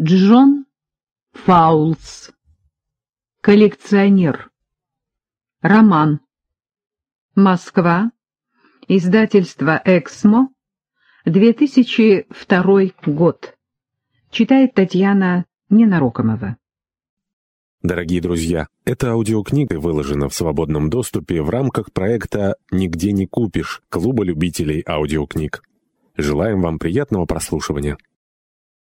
Джон Фаулс. Коллекционер. Роман. Москва. Издательство «Эксмо». 2002 год. Читает Татьяна Ненарокомова. Дорогие друзья, эта аудиокнига выложена в свободном доступе в рамках проекта «Нигде не купишь» Клуба любителей аудиокниг. Желаем вам приятного прослушивания.